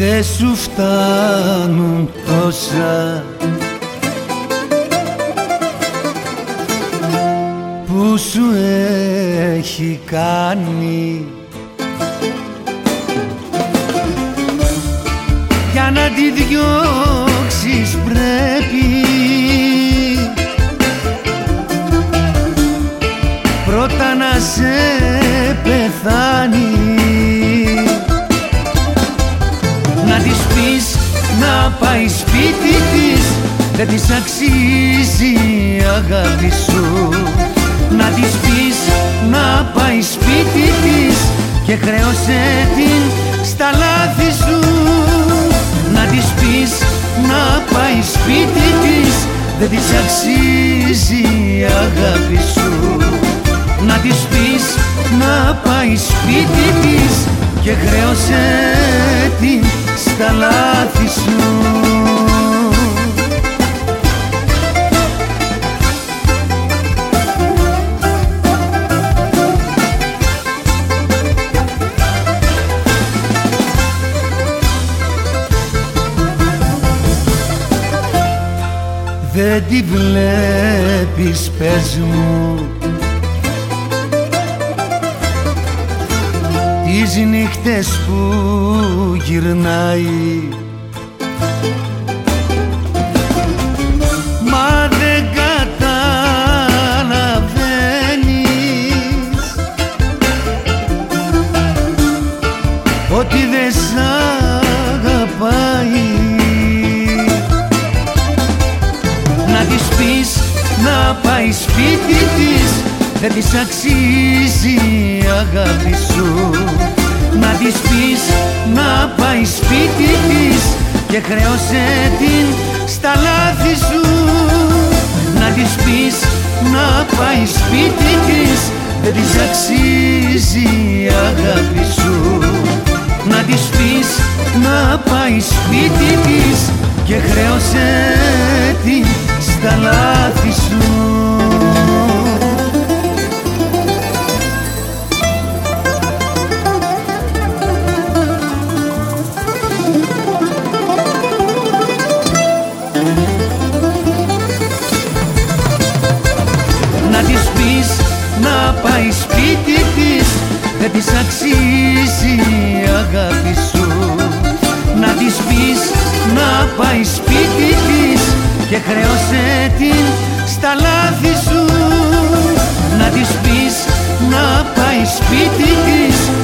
Δε σου φτάνουν τόσα που σου έχει κάνει. Για να τη διώξεις πρέπει. Πρώτα να σε πάει σπίτι της δεν της αξίζει η αγάπη σου. Να της πεις να πάει σπίτι της και χρέωσε την στα λάθη σου. Να της πεις να πάει σπίτι της δεν της αξίζει η αγάπη σου. Να της πεις να πάει σπίτι της και χρέωσε την στα λάθη σου. Δεν τη βλέπεις πες μου τις νύχτες που γυρνάει. Μα δεν καταλαβαίνεις ότι δεν σ' αγαπάει. Να της πεις να πάει σπίτι της δεν της αξίζει η αγάπη σου. Να της πεις να πάει σπίτι της και χρέωσε την στα λάθη σου. Να της πεις να πάει σπίτι της. Δεν της αξίζει η αγάπη σου. Να της πεις να πάει σπίτι της και χρέωσε την δεν της αξίζει η αγάπη σου. Να της πεις να πάει σπίτι της και χρέωσε την στα λάθη σου. Να της πεις να πάει σπίτι της δεν της